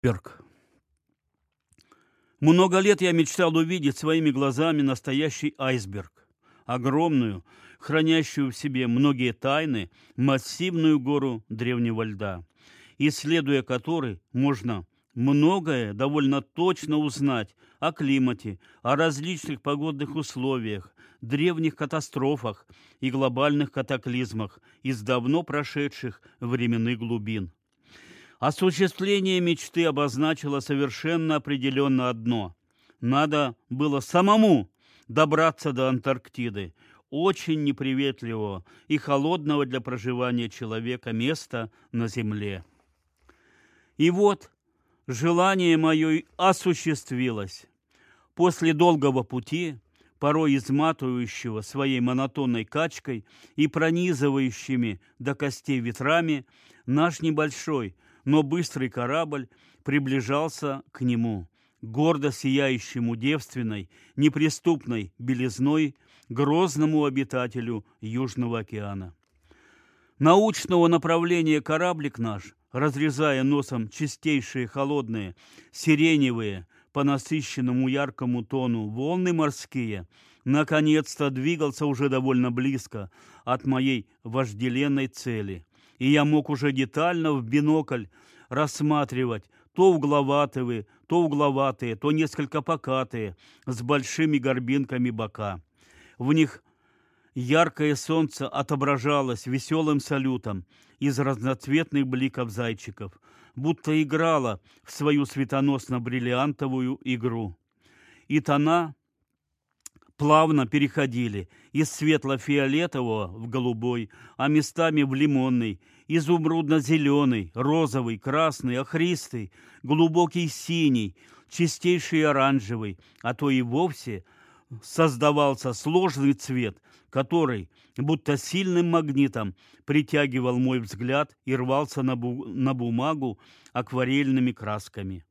Берг. Много лет я мечтал увидеть своими глазами настоящий айсберг. Огромную, хранящую в себе многие тайны, массивную гору древнего льда, исследуя которой можно многое довольно точно узнать о климате, о различных погодных условиях, древних катастрофах и глобальных катаклизмах из давно прошедших временных глубин. Осуществление мечты обозначило совершенно определенно одно. Надо было самому добраться до Антарктиды, очень неприветливого и холодного для проживания человека места на Земле. И вот желание мое осуществилось. После долгого пути, порой изматывающего своей монотонной качкой и пронизывающими до костей ветрами, наш небольшой – но быстрый корабль приближался к нему, гордо сияющему девственной, неприступной белизной, грозному обитателю Южного океана. Научного направления кораблик наш, разрезая носом чистейшие холодные, сиреневые, по насыщенному яркому тону волны морские, наконец-то двигался уже довольно близко от моей вожделенной цели – и я мог уже детально в бинокль рассматривать то угловатые, то угловатые, то несколько покатые, с большими горбинками бока. В них яркое солнце отображалось веселым салютом из разноцветных бликов зайчиков, будто играло в свою светоносно-бриллиантовую игру. И тона плавно переходили из светло-фиолетового в голубой, а местами в лимонный, изумрудно-зеленый, розовый, красный, охристый, глубокий синий, чистейший оранжевый, а то и вовсе создавался сложный цвет, который, будто сильным магнитом, притягивал мой взгляд и рвался на, бу на бумагу акварельными красками.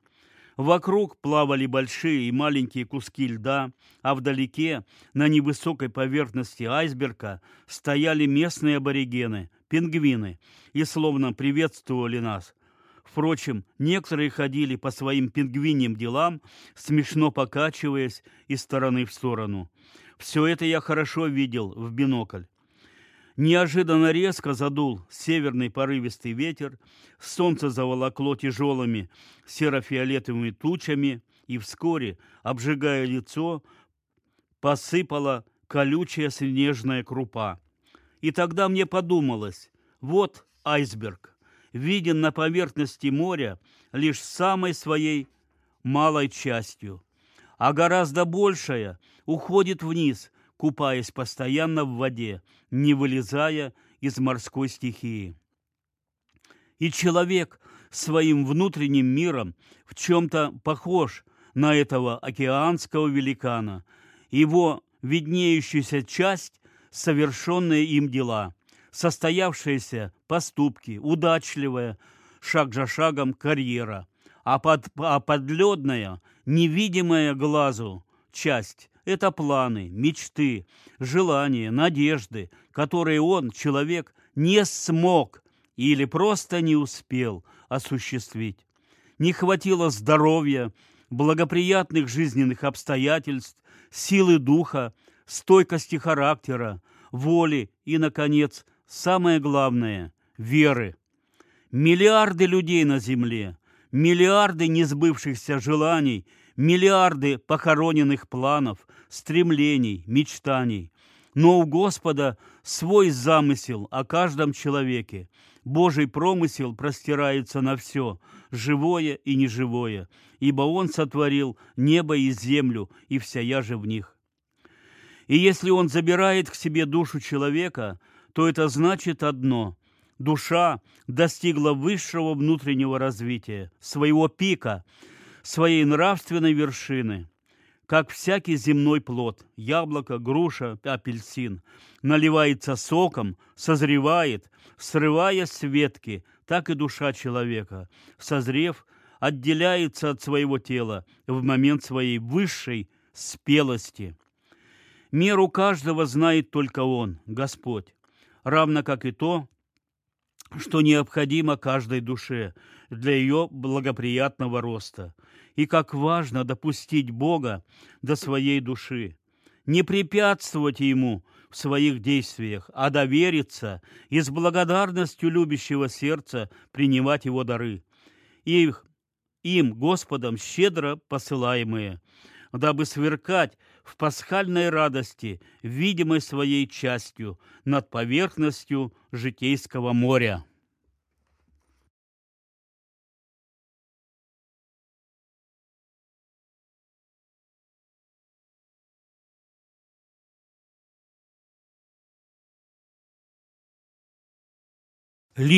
Вокруг плавали большие и маленькие куски льда, а вдалеке, на невысокой поверхности айсберга, стояли местные аборигены, пингвины, и словно приветствовали нас. Впрочем, некоторые ходили по своим пингвиньим делам, смешно покачиваясь из стороны в сторону. Все это я хорошо видел в бинокль. Неожиданно резко задул северный порывистый ветер, солнце заволокло тяжелыми серо-фиолетовыми тучами, и вскоре, обжигая лицо, посыпала колючая снежная крупа. И тогда мне подумалось, вот айсберг, виден на поверхности моря лишь самой своей малой частью, а гораздо большая уходит вниз – купаясь постоянно в воде, не вылезая из морской стихии. И человек своим внутренним миром в чем-то похож на этого океанского великана. Его виднеющаяся часть – совершенные им дела, состоявшиеся поступки, удачливая, шаг за шагом карьера, а, под, а подледная, невидимая глазу часть это планы, мечты, желания, надежды, которые он, человек, не смог или просто не успел осуществить. Не хватило здоровья, благоприятных жизненных обстоятельств, силы духа, стойкости характера, воли и, наконец, самое главное – веры. Миллиарды людей на Земле, миллиарды несбывшихся желаний – миллиарды похороненных планов, стремлений, мечтаний. Но у Господа свой замысел о каждом человеке. Божий промысел простирается на все, живое и неживое, ибо Он сотворил небо и землю, и вся яже в них. И если Он забирает к себе душу человека, то это значит одно – душа достигла высшего внутреннего развития, своего пика – своей нравственной вершины, как всякий земной плод, яблоко, груша, апельсин, наливается соком, созревает, срывая с ветки, так и душа человека, созрев, отделяется от своего тела в момент своей высшей спелости. Меру каждого знает только Он, Господь, равно как и то, что необходимо каждой душе, для ее благоприятного роста. И как важно допустить Бога до своей души, не препятствовать Ему в своих действиях, а довериться и с благодарностью любящего сердца принимать Его дары. И им, Господом, щедро посылаемые, дабы сверкать в пасхальной радости, видимой своей частью над поверхностью житейского моря. лень